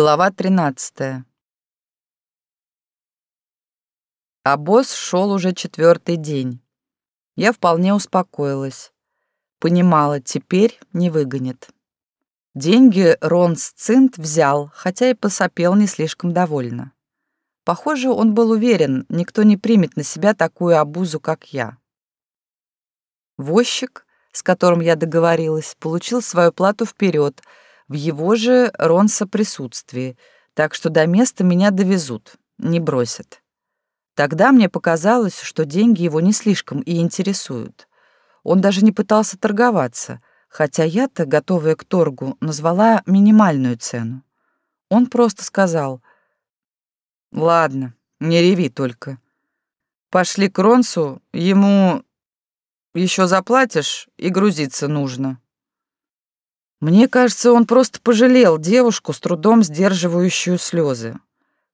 Глава 13. А шел уже четвертый день. Я вполне успокоилась. Понимала, теперь не выгонит. Деньги Рон Сцинт взял, хотя и посопел не слишком довольно. Похоже, он был уверен, никто не примет на себя такую обузу, как я. Возчик, с которым я договорилась, получил свою плату вперед — в его же Ронса присутствии, так что до места меня довезут, не бросят. Тогда мне показалось, что деньги его не слишком и интересуют. Он даже не пытался торговаться, хотя я-то, готовая к торгу, назвала минимальную цену. Он просто сказал, «Ладно, не реви только. Пошли к Ронсу, ему еще заплатишь, и грузиться нужно». Мне кажется, он просто пожалел девушку, с трудом сдерживающую слезы.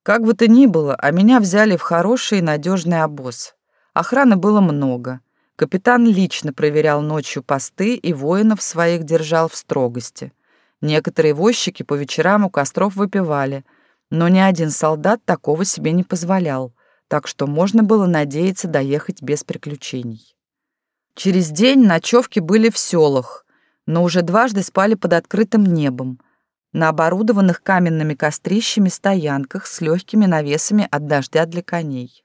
Как бы то ни было, а меня взяли в хороший и надежный обоз. Охраны было много. Капитан лично проверял ночью посты и воинов своих держал в строгости. Некоторые возчики по вечерам у костров выпивали, но ни один солдат такого себе не позволял, так что можно было надеяться доехать без приключений. Через день ночевки были в селах, но уже дважды спали под открытым небом, на оборудованных каменными кострищами стоянках с легкими навесами от дождя для коней.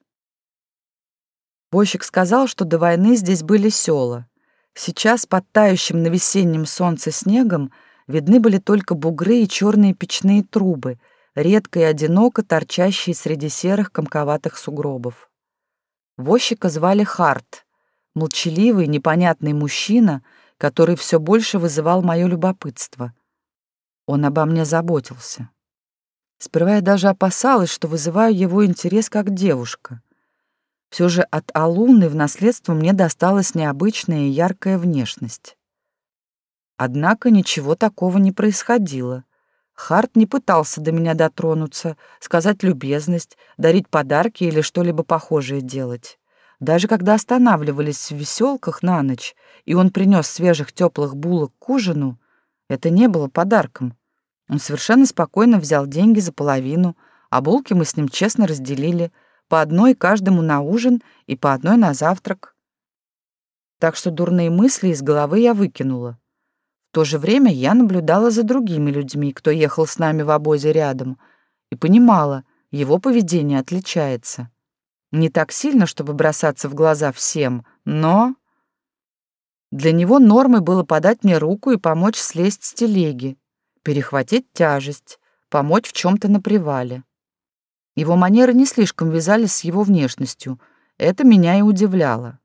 Бойщик сказал, что до войны здесь были села. Сейчас под тающим на весеннем солнце снегом видны были только бугры и черные печные трубы, редко и одиноко торчащие среди серых комковатых сугробов. Возчика звали Харт, молчаливый, непонятный мужчина — который все больше вызывал мое любопытство. Он обо мне заботился. Сперва я даже опасалась, что вызываю его интерес как девушка. Все же от Алуны в наследство мне досталась необычная и яркая внешность. Однако ничего такого не происходило. Харт не пытался до меня дотронуться, сказать любезность, дарить подарки или что-либо похожее делать. Даже когда останавливались в веселках на ночь, и он принес свежих теплых булок к ужину, это не было подарком. Он совершенно спокойно взял деньги за половину, а булки мы с ним честно разделили, по одной каждому на ужин и по одной на завтрак. Так что дурные мысли из головы я выкинула. В то же время я наблюдала за другими людьми, кто ехал с нами в обозе рядом, и понимала, его поведение отличается. Не так сильно, чтобы бросаться в глаза всем, но... Для него нормой было подать мне руку и помочь слезть с телеги, перехватить тяжесть, помочь в чем-то на привале. Его манеры не слишком вязались с его внешностью, это меня и удивляло.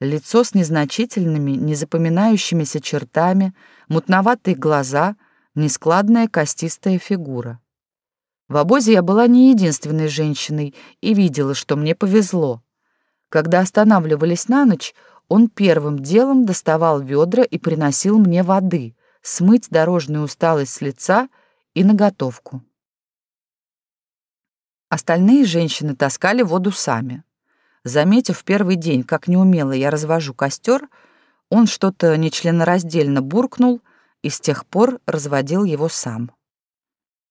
Лицо с незначительными, незапоминающимися чертами, мутноватые глаза, нескладная костистая фигура. В обозе я была не единственной женщиной и видела, что мне повезло. Когда останавливались на ночь, он первым делом доставал ведра и приносил мне воды, смыть дорожную усталость с лица и наготовку. Остальные женщины таскали воду сами. Заметив первый день, как неумело я развожу костер, он что-то нечленораздельно буркнул и с тех пор разводил его сам.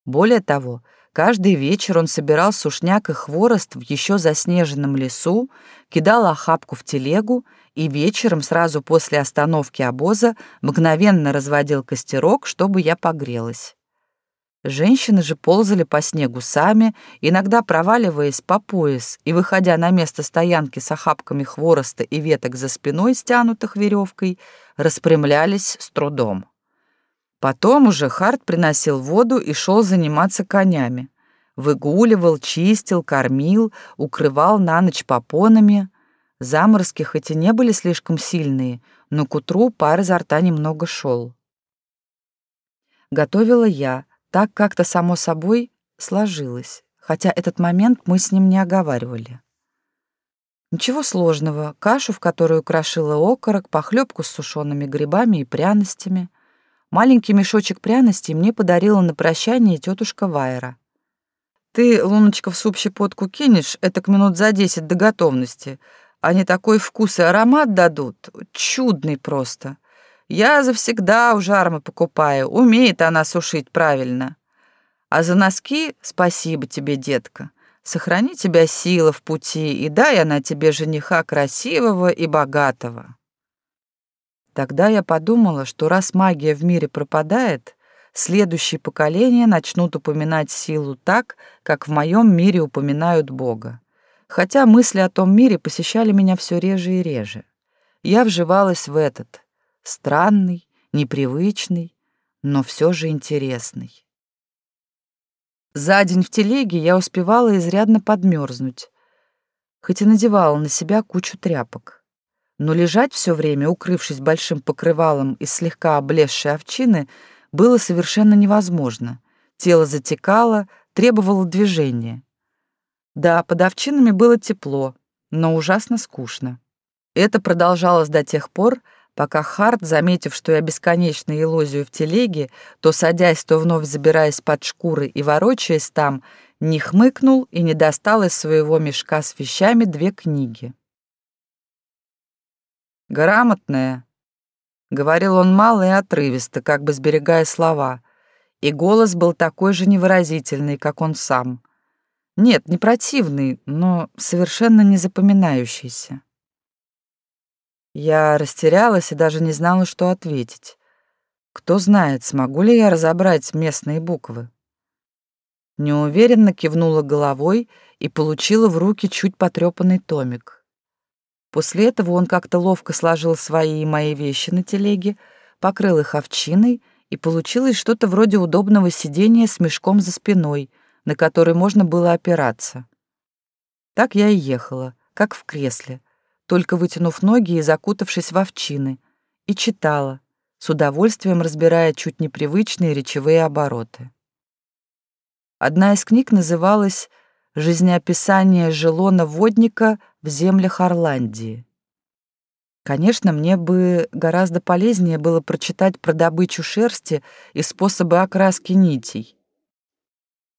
Более того, Каждый вечер он собирал сушняк и хворост в еще заснеженном лесу, кидал охапку в телегу и вечером, сразу после остановки обоза, мгновенно разводил костерок, чтобы я погрелась. Женщины же ползали по снегу сами, иногда проваливаясь по пояс и выходя на место стоянки с охапками хвороста и веток за спиной, стянутых веревкой, распрямлялись с трудом. Потом уже Харт приносил воду и шел заниматься конями. Выгуливал, чистил, кормил, укрывал на ночь попонами. Заморозки хоть и не были слишком сильные, но к утру пар изо рта немного шел. Готовила я, так как-то само собой сложилось, хотя этот момент мы с ним не оговаривали. Ничего сложного, кашу, в которую крошила окорок, похлебку с сушеными грибами и пряностями — Маленький мешочек пряностей мне подарила на прощание тетушка Вайера. Ты, Луночка, в суп щепотку кинешь, это к минут за десять до готовности. Они такой вкус и аромат дадут, чудный просто. Я завсегда у жармы покупаю, умеет она сушить правильно. А за носки спасибо тебе, детка. Сохрани тебя сила в пути, и дай она тебе жениха красивого и богатого. Тогда я подумала, что раз магия в мире пропадает, следующие поколения начнут упоминать силу так, как в моем мире упоминают Бога. Хотя мысли о том мире посещали меня все реже и реже. Я вживалась в этот, странный, непривычный, но все же интересный. За день в телеге я успевала изрядно подмерзнуть, хоть и надевала на себя кучу тряпок. Но лежать все время, укрывшись большим покрывалом из слегка облезшей овчины, было совершенно невозможно. Тело затекало, требовало движения. Да, под овчинами было тепло, но ужасно скучно. Это продолжалось до тех пор, пока Харт, заметив, что я бесконечно елозию в телеге, то садясь, то вновь забираясь под шкуры и ворочаясь там, не хмыкнул и не достал из своего мешка с вещами две книги. «Грамотная», — говорил он мало и отрывисто, как бы сберегая слова, и голос был такой же невыразительный, как он сам. Нет, не противный, но совершенно не запоминающийся. Я растерялась и даже не знала, что ответить. Кто знает, смогу ли я разобрать местные буквы. Неуверенно кивнула головой и получила в руки чуть потрепанный томик. После этого он как-то ловко сложил свои и мои вещи на телеге, покрыл их овчиной, и получилось что-то вроде удобного сидения с мешком за спиной, на который можно было опираться. Так я и ехала, как в кресле, только вытянув ноги и закутавшись в овчины, и читала, с удовольствием разбирая чуть непривычные речевые обороты. Одна из книг называлась «Жизнеописание Желона-водника в землях Орландии». Конечно, мне бы гораздо полезнее было прочитать про добычу шерсти и способы окраски нитей.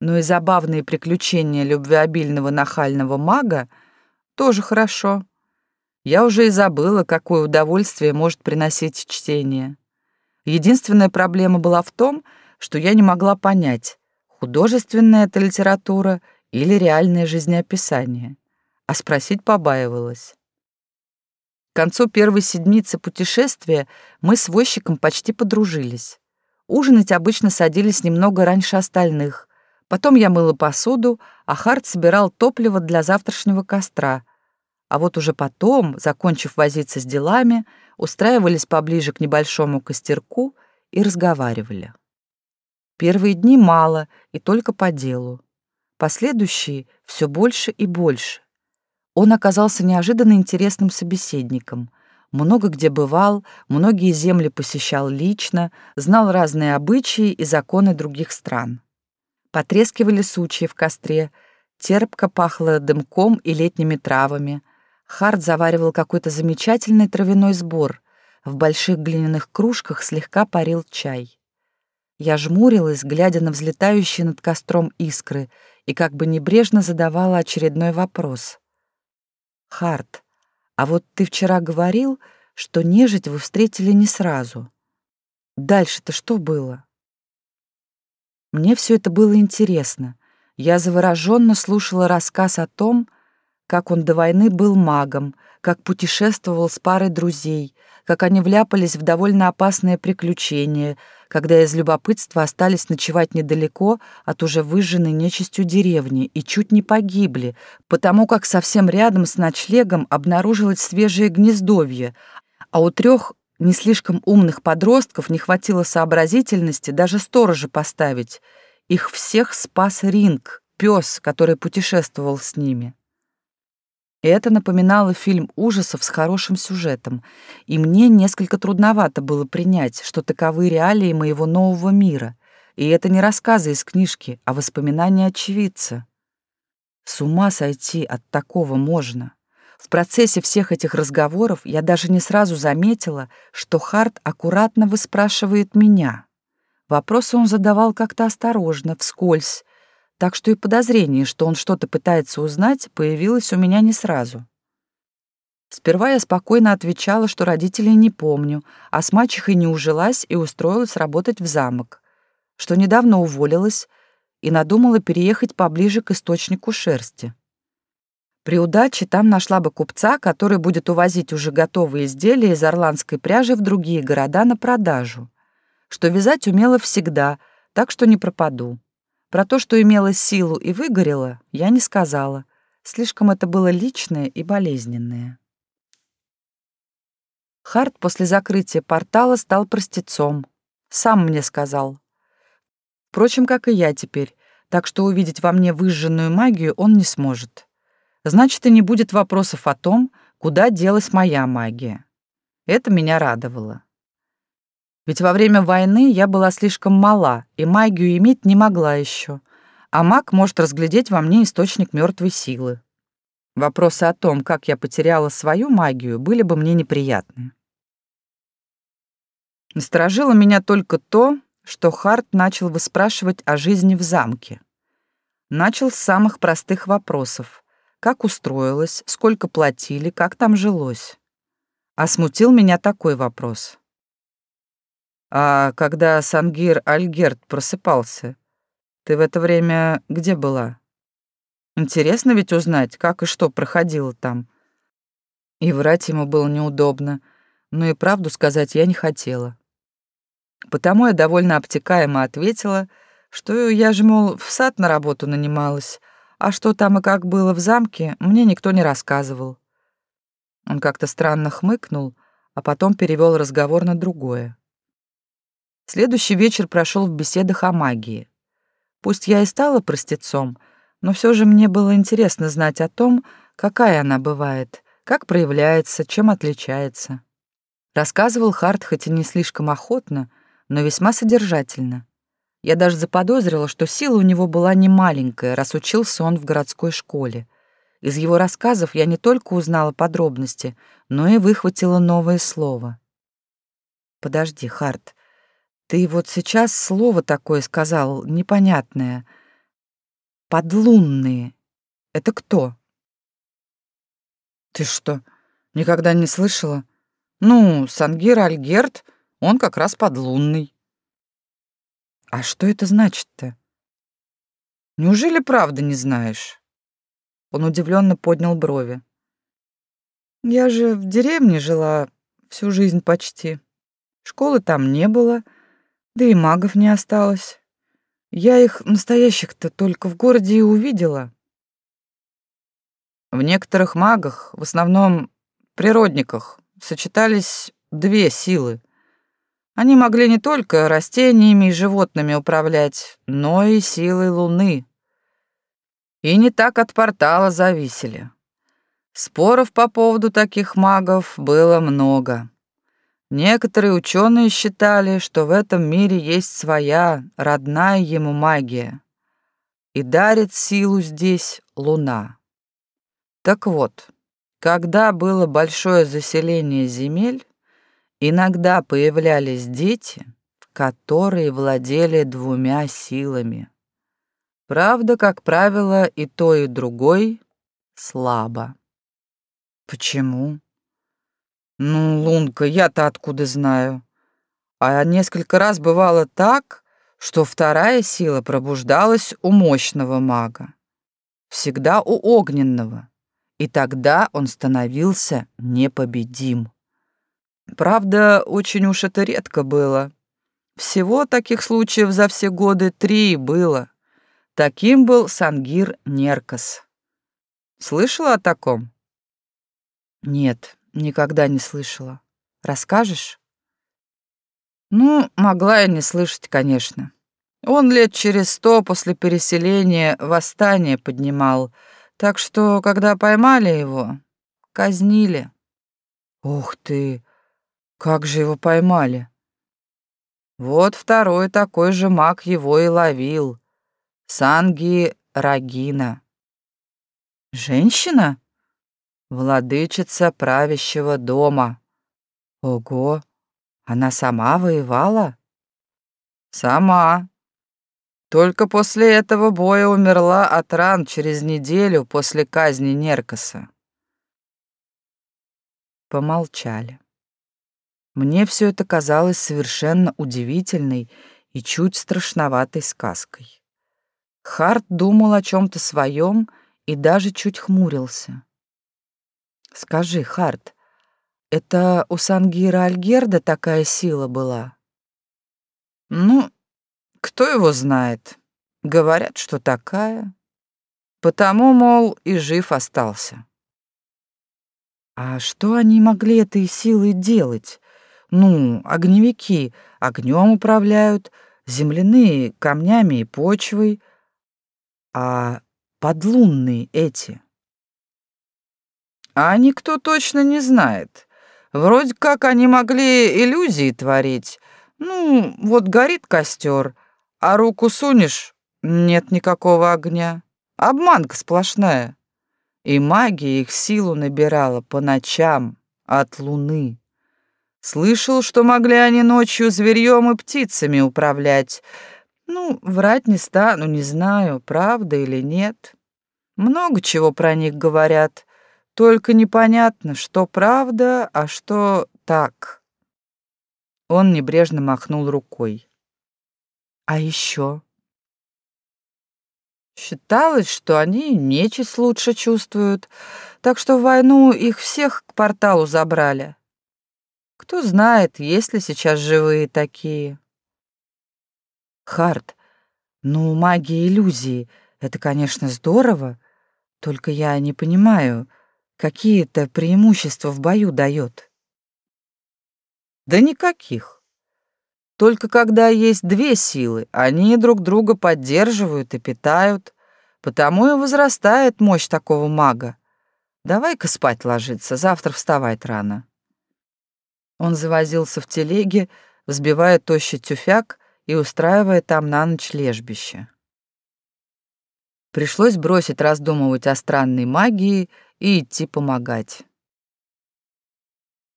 Но и забавные приключения любвеобильного нахального мага тоже хорошо. Я уже и забыла, какое удовольствие может приносить чтение. Единственная проблема была в том, что я не могла понять, художественная это литература или реальное жизнеописание, а спросить побаивалась. К концу первой седмицы путешествия мы с возчиком почти подружились. Ужинать обычно садились немного раньше остальных. Потом я мыла посуду, а Харт собирал топливо для завтрашнего костра, а вот уже потом, закончив возиться с делами, устраивались поближе к небольшому костерку и разговаривали. Первые дни мало и только по делу. Последующие — все больше и больше. Он оказался неожиданно интересным собеседником. Много где бывал, многие земли посещал лично, знал разные обычаи и законы других стран. Потрескивали сучья в костре, терпко пахло дымком и летними травами, Харт заваривал какой-то замечательный травяной сбор. В больших глиняных кружках слегка парил чай. Я жмурилась, глядя на взлетающие над костром искры, и как бы небрежно задавала очередной вопрос. «Харт, а вот ты вчера говорил, что нежить вы встретили не сразу. Дальше-то что было?» Мне все это было интересно. Я завороженно слушала рассказ о том, как он до войны был магом, как путешествовал с парой друзей, как они вляпались в довольно опасное приключение, когда из любопытства остались ночевать недалеко от уже выжженной нечистью деревни и чуть не погибли, потому как совсем рядом с ночлегом обнаружилось свежее гнездовье, а у трех не слишком умных подростков не хватило сообразительности даже сторожа поставить. Их всех спас Ринг, пес, который путешествовал с ними. Это напоминало фильм ужасов с хорошим сюжетом, и мне несколько трудновато было принять, что таковы реалии моего нового мира, и это не рассказы из книжки, а воспоминания очевидца. С ума сойти от такого можно. В процессе всех этих разговоров я даже не сразу заметила, что Харт аккуратно выспрашивает меня. Вопросы он задавал как-то осторожно, вскользь, так что и подозрение, что он что-то пытается узнать, появилось у меня не сразу. Сперва я спокойно отвечала, что родителей не помню, а с мачехой не ужилась и устроилась работать в замок, что недавно уволилась и надумала переехать поближе к источнику шерсти. При удаче там нашла бы купца, который будет увозить уже готовые изделия из орландской пряжи в другие города на продажу. Что вязать умела всегда, так что не пропаду. Про то, что имела силу и выгорела, я не сказала. Слишком это было личное и болезненное. Харт после закрытия портала стал простецом. Сам мне сказал. Впрочем, как и я теперь, так что увидеть во мне выжженную магию он не сможет. Значит, и не будет вопросов о том, куда делась моя магия. Это меня радовало. Ведь во время войны я была слишком мала и магию иметь не могла еще, а маг может разглядеть во мне источник мертвой силы. Вопросы о том, как я потеряла свою магию, были бы мне неприятны. Насторожило меня только то, что Харт начал выспрашивать о жизни в замке. Начал с самых простых вопросов. Как устроилась, сколько платили, как там жилось. А смутил меня такой вопрос. «А когда Сангир Альгерт просыпался, ты в это время где была? Интересно ведь узнать, как и что проходило там». И врать ему было неудобно, но и правду сказать я не хотела. Потому я довольно обтекаемо ответила, что я же, мол, в сад на работу нанималась, а что там и как было в замке, мне никто не рассказывал. Он как-то странно хмыкнул, а потом перевел разговор на другое. Следующий вечер прошел в беседах о магии. Пусть я и стала простецом, но все же мне было интересно знать о том, какая она бывает, как проявляется, чем отличается. Рассказывал Харт хоть и не слишком охотно, но весьма содержательно. Я даже заподозрила, что сила у него была не маленькая, раз учился он в городской школе. Из его рассказов я не только узнала подробности, но и выхватила новое слово. «Подожди, Харт, ты вот сейчас слово такое сказал, непонятное. Подлунные. Это кто?» «Ты что, никогда не слышала? Ну, Сангир Альгерт — он как раз подлунный. А что это значит-то? Неужели правда не знаешь? Он удивленно поднял брови. Я же в деревне жила всю жизнь почти. Школы там не было, да и магов не осталось. Я их настоящих-то только в городе и увидела. В некоторых магах, в основном природниках, сочетались две силы они могли не только растениями и животными управлять, но и силой Луны. И не так от портала зависели. Споров по поводу таких магов было много. Некоторые ученые считали, что в этом мире есть своя, родная ему магия. И дарит силу здесь Луна. Так вот, когда было большое заселение земель, Иногда появлялись дети, которые владели двумя силами. Правда, как правило, и то, и другой слабо. Почему? Ну, Лунка, я-то откуда знаю? А несколько раз бывало так, что вторая сила пробуждалась у мощного мага. Всегда у огненного. И тогда он становился непобедим. Правда, очень уж это редко было. Всего таких случаев за все годы три было. Таким был Сангир Неркас. Слышала о таком? Нет, никогда не слышала. Расскажешь? Ну, могла я не слышать, конечно. Он лет через сто после переселения восстание поднимал, так что, когда поймали его, казнили. Ух ты! Как же его поймали? Вот второй такой же маг его и ловил. Санги Рагина. Женщина? Владычица правящего дома. Ого, она сама воевала? Сама. Только после этого боя умерла от ран через неделю после казни Неркаса. Помолчали. Мне все это казалось совершенно удивительной и чуть страшноватой сказкой. Харт думал о чем-то своем и даже чуть хмурился. «Скажи, Харт, это у Сангира Альгерда такая сила была?» «Ну, кто его знает? Говорят, что такая. Потому, мол, и жив остался». «А что они могли этой силой делать? Ну, огневики огнем управляют, земляные — камнями и почвой, а подлунные эти. А никто точно не знает. Вроде как они могли иллюзии творить. Ну, вот горит костер, а руку сунешь — нет никакого огня. Обманка сплошная. И магия их силу набирала по ночам от луны. Слышал, что могли они ночью зверьем и птицами управлять. Ну, врать не стану, не знаю, правда или нет. Много чего про них говорят, только непонятно, что правда, а что так. Он небрежно махнул рукой. А еще Считалось, что они нечисть лучше чувствуют, так что в войну их всех к порталу забрали. Кто знает, есть ли сейчас живые такие. Харт, ну, магия иллюзии — это, конечно, здорово, только я не понимаю, какие это преимущества в бою дает. Да никаких. Только когда есть две силы, они друг друга поддерживают и питают, потому и возрастает мощь такого мага. Давай-ка спать ложиться, завтра вставать рано. Он завозился в телеге, взбивая тощий тюфяк и устраивая там на ночь лежбище. Пришлось бросить раздумывать о странной магии и идти помогать.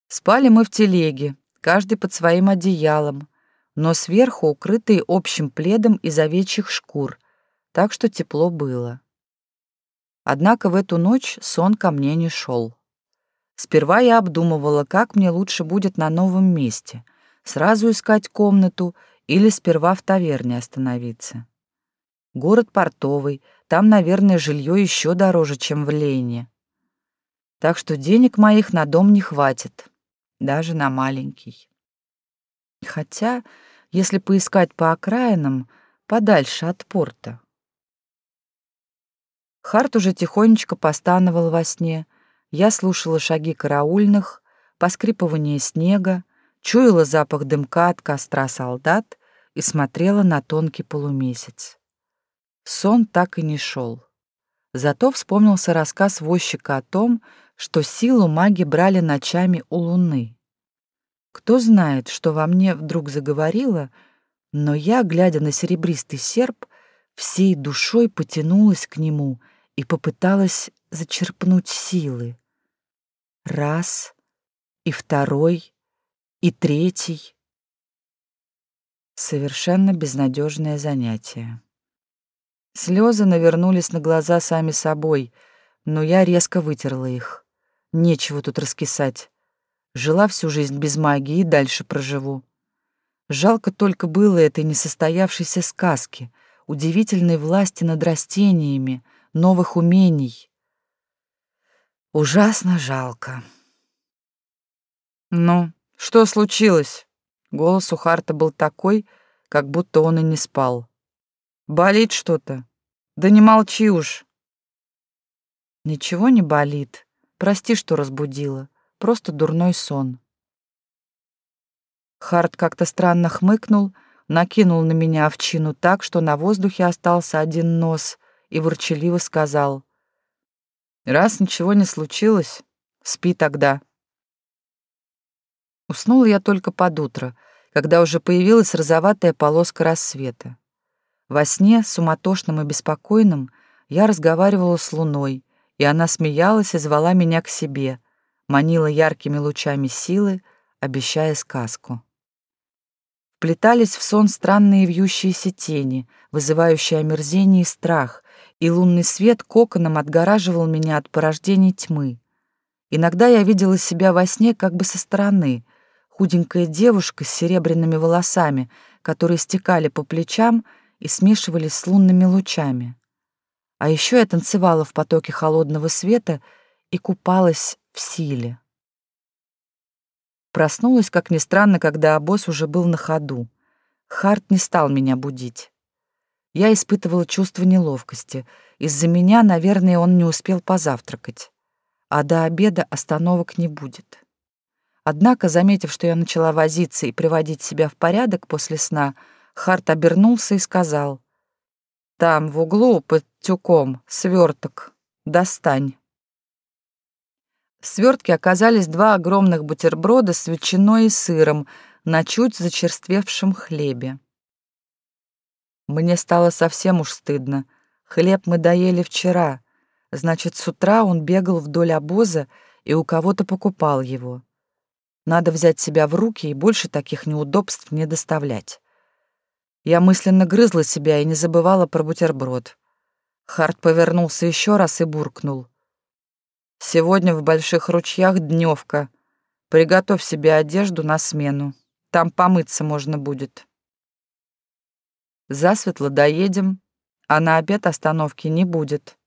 Спали мы в телеге, каждый под своим одеялом, но сверху укрытые общим пледом из овечьих шкур, так что тепло было. Однако в эту ночь сон ко мне не шел. Сперва я обдумывала, как мне лучше будет на новом месте. Сразу искать комнату или сперва в таверне остановиться. Город портовый, там, наверное, жилье еще дороже, чем в Лейне. Так что денег моих на дом не хватит, даже на маленький. Хотя, если поискать по окраинам, подальше от порта. Харт уже тихонечко постановал во сне, я слушала шаги караульных, поскрипывание снега, чуяла запах дымка от костра солдат и смотрела на тонкий полумесяц. Сон так и не шел. Зато вспомнился рассказ возчика о том, что силу маги брали ночами у луны. Кто знает, что во мне вдруг заговорило, но я, глядя на серебристый серп, всей душой потянулась к нему и попыталась зачерпнуть силы. Раз, и второй, и третий. Совершенно безнадежное занятие. Слезы навернулись на глаза сами собой, но я резко вытерла их. Нечего тут раскисать. Жила всю жизнь без магии и дальше проживу. Жалко только было этой несостоявшейся сказки, удивительной власти над растениями, новых умений. Ужасно жалко. «Ну, что случилось?» Голос у Харта был такой, как будто он и не спал. «Болит что-то? Да не молчи уж!» «Ничего не болит. Прости, что разбудила. Просто дурной сон». Харт как-то странно хмыкнул, накинул на меня овчину так, что на воздухе остался один нос, и ворчаливо сказал — Раз ничего не случилось, спи тогда. Уснула я только под утро, когда уже появилась розоватая полоска рассвета. Во сне, суматошным и беспокойным, я разговаривала с луной, и она смеялась и звала меня к себе, манила яркими лучами силы, обещая сказку. Вплетались в сон странные вьющиеся тени, вызывающие омерзение и страх, и лунный свет коконом отгораживал меня от порождений тьмы. Иногда я видела себя во сне как бы со стороны, худенькая девушка с серебряными волосами, которые стекали по плечам и смешивались с лунными лучами. А еще я танцевала в потоке холодного света и купалась в силе. Проснулась, как ни странно, когда обоз уже был на ходу. Харт не стал меня будить. Я испытывала чувство неловкости. Из-за меня, наверное, он не успел позавтракать. А до обеда остановок не будет. Однако, заметив, что я начала возиться и приводить себя в порядок после сна, Харт обернулся и сказал, «Там, в углу, под тюком, сверток. Достань». В свертке оказались два огромных бутерброда с ветчиной и сыром на чуть зачерствевшем хлебе. Мне стало совсем уж стыдно. Хлеб мы доели вчера. Значит, с утра он бегал вдоль обоза и у кого-то покупал его. Надо взять себя в руки и больше таких неудобств не доставлять. Я мысленно грызла себя и не забывала про бутерброд. Харт повернулся еще раз и буркнул. Сегодня в больших ручьях дневка. Приготовь себе одежду на смену. Там помыться можно будет. Засветло доедем, а на обед остановки не будет.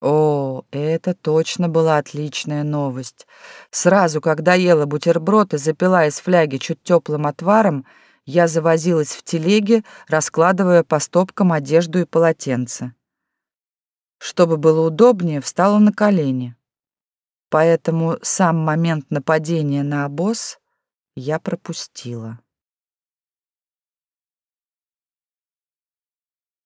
О, это точно была отличная новость. Сразу, когда ела бутерброд и запила из фляги чуть теплым отваром, я завозилась в телеге, раскладывая по стопкам одежду и полотенце. Чтобы было удобнее, встала на колени. Поэтому сам момент нападения на обоз я пропустила.